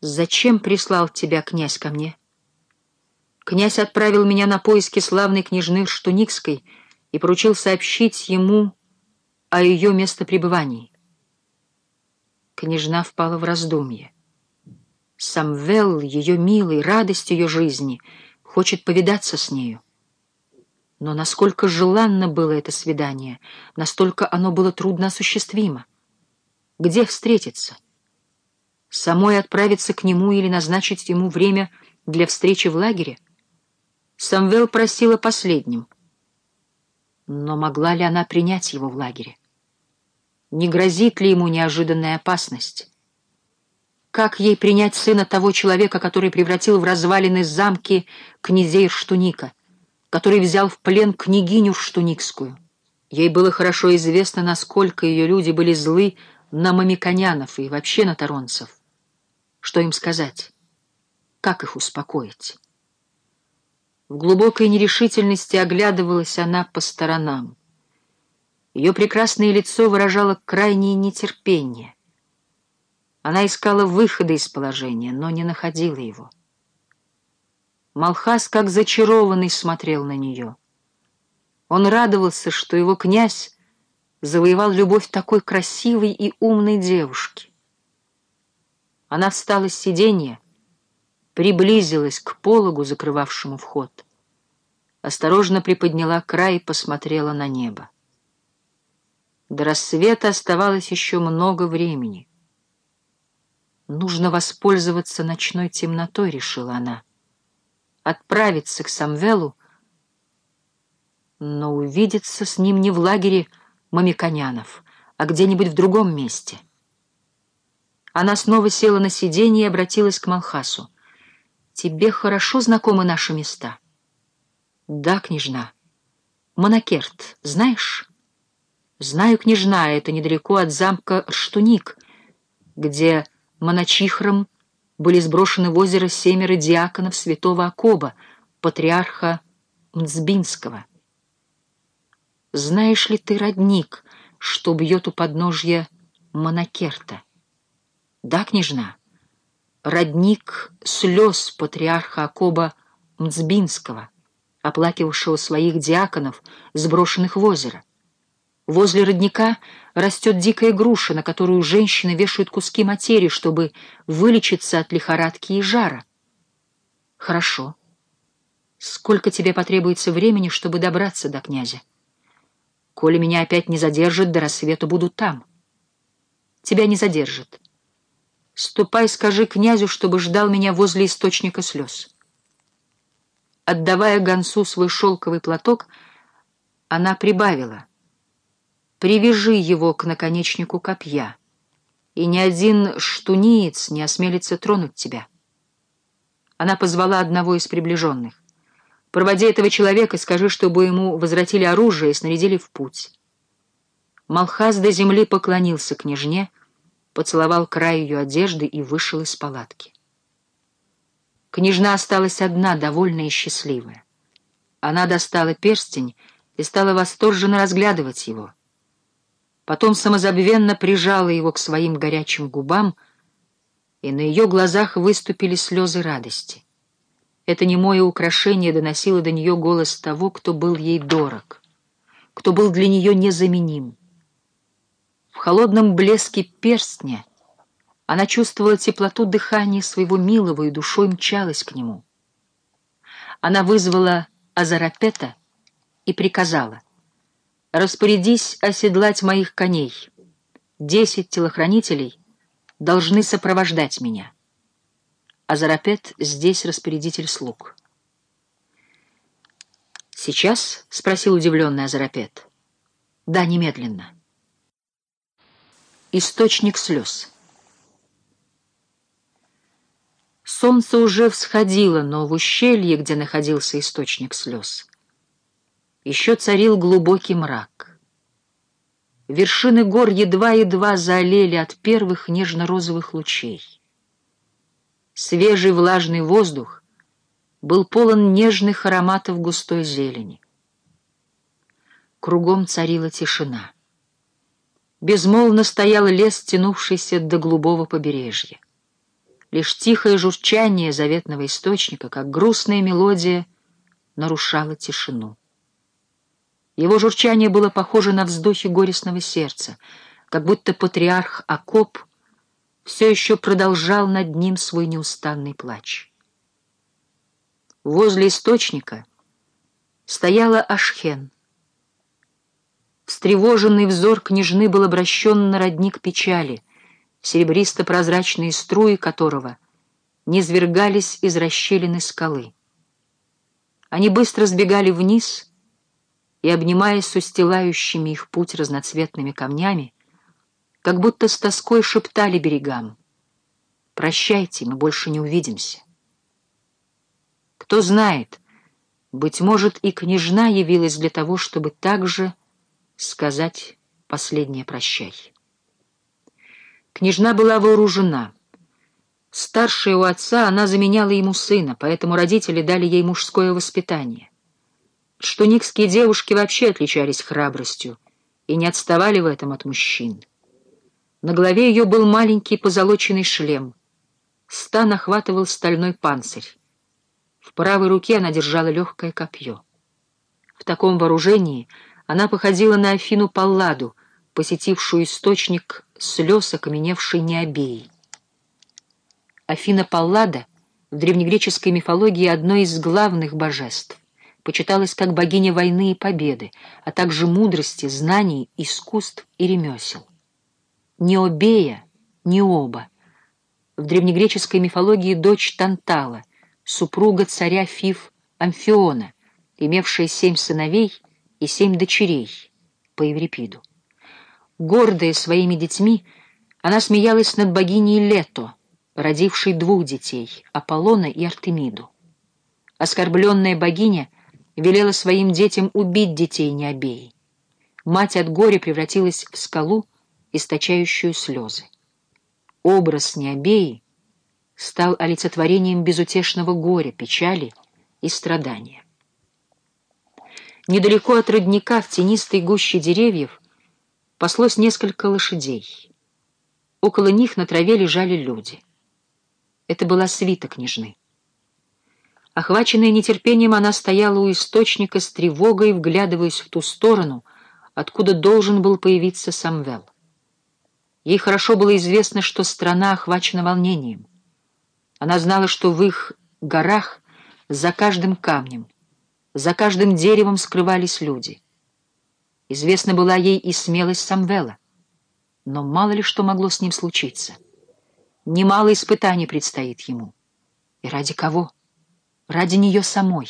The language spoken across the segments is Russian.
«Зачем прислал тебя князь ко мне?» Князь отправил меня на поиски славной княжны Штуникской и поручил сообщить ему о ее местопребывании. Княжна впала в раздумье. Самвел, ее милый, радость ее жизни, хочет повидаться с нею. Но насколько желанно было это свидание, настолько оно было трудно осуществимо. Где встретиться? Самой отправиться к нему или назначить ему время для встречи в лагере — Самвел просила последним. Но могла ли она принять его в лагере? Не грозит ли ему неожиданная опасность? Как ей принять сына того человека, который превратил в развалины замки князей Штуника, который взял в плен княгиню Штуникскую? Ей было хорошо известно, насколько ее люди были злы на мамиконянов и вообще на таронцев. Что им сказать? Как их успокоить? В глубокой нерешительности оглядывалась она по сторонам. Ее прекрасное лицо выражало крайнее нетерпение. Она искала выхода из положения, но не находила его. Малхас, как зачарованный, смотрел на нее. Он радовался, что его князь завоевал любовь такой красивой и умной девушки. Она встала с сиденья, приблизилась к пологу, закрывавшему вход. Осторожно приподняла край и посмотрела на небо. До рассвета оставалось еще много времени. Нужно воспользоваться ночной темнотой, решила она. Отправиться к Самвелу, но увидеться с ним не в лагере мамиконянов, а где-нибудь в другом месте. Она снова села на сиденье и обратилась к Малхасу. Тебе хорошо знакомы наши места?» «Да, княжна. Монакерт, знаешь?» «Знаю, княжна, это недалеко от замка Рштуник, где моначихром были сброшены в озеро семеро диаконов святого Акоба, патриарха Мцбинского. Знаешь ли ты родник, что бьет у подножья Монакерта?» «Да, княжна» родник слез патриарха Акоба Мцбинского, оплакивавшего своих диаконов, сброшенных в озеро. Возле родника растет дикая груша, на которую женщины вешают куски материи, чтобы вылечиться от лихорадки и жара. Хорошо. Сколько тебе потребуется времени, чтобы добраться до князя? Коли меня опять не задержат, до рассвета буду там. Тебя не задержат. Ступай, скажи князю, чтобы ждал меня возле источника слез. Отдавая гонцу свой шелковый платок, она прибавила. Привяжи его к наконечнику копья, и ни один штуниец не осмелится тронуть тебя. Она позвала одного из приближенных. Проводи этого человека, скажи, чтобы ему возвратили оружие и снарядили в путь. Малхаз до земли поклонился княжне, поцеловал край ее одежды и вышел из палатки. Княжна осталась одна, довольная и счастливая. Она достала перстень и стала восторженно разглядывать его. Потом самозабвенно прижала его к своим горячим губам, и на ее глазах выступили слезы радости. Это немое украшение доносило до нее голос того, кто был ей дорог, кто был для нее незаменим. Холодном блеске перстня она чувствовала теплоту дыхания своего милого и душой мчалась к нему. Она вызвала Азарапета и приказала «Распорядись оседлать моих коней. Десять телохранителей должны сопровождать меня». Азарапет здесь распорядитель слуг. «Сейчас?» — спросил удивленный Азарапет. «Да, немедленно». Источник слез. Солнце уже всходило, но в ущелье, где находился источник слез, еще царил глубокий мрак. Вершины гор едва-едва заолели от первых нежно-розовых лучей. Свежий влажный воздух был полон нежных ароматов густой зелени. Кругом царила тишина. Безмолвно стоял лес, тянувшийся до голубого побережья. Лишь тихое журчание заветного источника, как грустная мелодия, нарушало тишину. Его журчание было похоже на вздохи горестного сердца, как будто патриарх Акоп все еще продолжал над ним свой неустанный плач. Возле источника стояла Ашхен. Встревоженный взор княжны был обращен на родник печали, серебристо-прозрачные струи которого низвергались из расщелины скалы. Они быстро сбегали вниз и, обнимаясь с устилающими их путь разноцветными камнями, как будто с тоской шептали берегам. «Прощайте, мы больше не увидимся». Кто знает, быть может, и княжна явилась для того, чтобы также сказать последнее «прощай». Княжна была вооружена. Старшая у отца, она заменяла ему сына, поэтому родители дали ей мужское воспитание. Штуникские девушки вообще отличались храбростью и не отставали в этом от мужчин. На голове ее был маленький позолоченный шлем. Стан охватывал стальной панцирь. В правой руке она держала легкое копье. В таком вооружении она походила на Афину Палладу, посетившую источник слез, окаменевшей Необеей. Афина Паллада в древнегреческой мифологии одно из главных божеств. Почиталась как богиня войны и победы, а также мудрости, знаний, искусств и ремесел. Необея, Необа. В древнегреческой мифологии дочь Тантала, супруга царя Фиф Амфиона, имевшая семь сыновей и семь дочерей по Еврипиду. Гордая своими детьми, она смеялась над богиней Лето, родившей двух детей — Аполлона и Артемиду. Оскорбленная богиня велела своим детям убить детей Необеи. Мать от горя превратилась в скалу, источающую слезы. Образ Необеи стал олицетворением безутешного горя, печали и страдания. Недалеко от родника, в тенистой гуще деревьев, паслось несколько лошадей. Около них на траве лежали люди. Это была свита княжны. Охваченная нетерпением, она стояла у источника с тревогой, вглядываясь в ту сторону, откуда должен был появиться Самвел. Ей хорошо было известно, что страна охвачена волнением. Она знала, что в их горах за каждым камнем, за каждым деревом скрывались люди. Известна была ей и смелость Самвела, но мало ли что могло с ним случиться. Немало испытаний предстоит ему. И ради кого? Ради нее самой.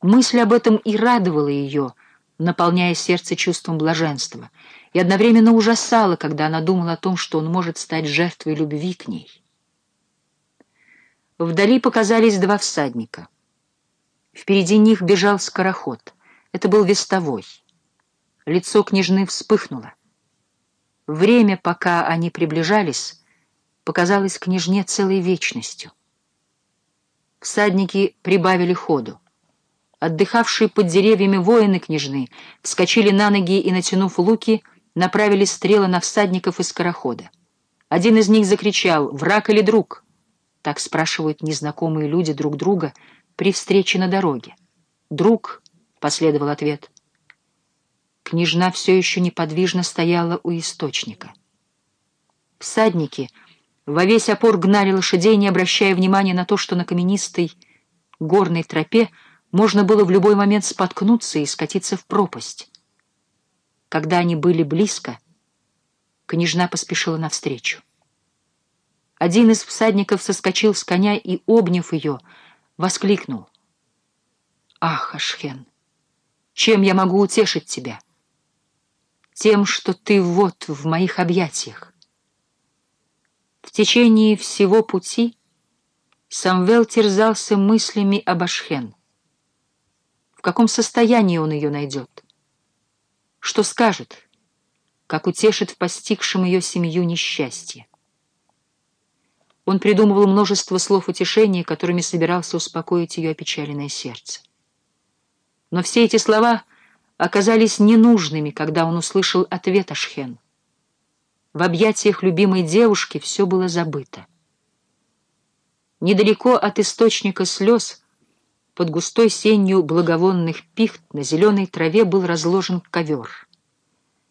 Мысль об этом и радовала ее, наполняя сердце чувством блаженства, и одновременно ужасала, когда она думала о том, что он может стать жертвой любви к ней. Вдали показались два всадника. Впереди них бежал скороход. Это был вестовой. Лицо княжны вспыхнуло. Время, пока они приближались, показалось княжне целой вечностью. Всадники прибавили ходу. Отдыхавшие под деревьями воины княжны вскочили на ноги и, натянув луки, направили стрелы на всадников из скорохода. Один из них закричал «Враг или друг?» Так спрашивают незнакомые люди друг друга при встрече на дороге. «Друг», — последовал ответ. Княжна все еще неподвижно стояла у источника. Всадники во весь опор гнали лошадей, не обращая внимания на то, что на каменистой горной тропе можно было в любой момент споткнуться и скатиться в пропасть. Когда они были близко, княжна поспешила навстречу. Один из всадников соскочил с коня и, обняв ее, воскликнул. «Ах, Ашхен, чем я могу утешить тебя? Тем, что ты вот в моих объятиях». В течение всего пути Самвел терзался мыслями об Ашхен. В каком состоянии он ее найдет? Что скажет? Как утешит в постигшем ее семью несчастье? Он придумывал множество слов утешения, которыми собирался успокоить ее опечаленное сердце. Но все эти слова оказались ненужными, когда он услышал ответ Ашхен. В объятиях любимой девушки все было забыто. Недалеко от источника слез, под густой сенью благовонных пихт, на зеленой траве был разложен ковер —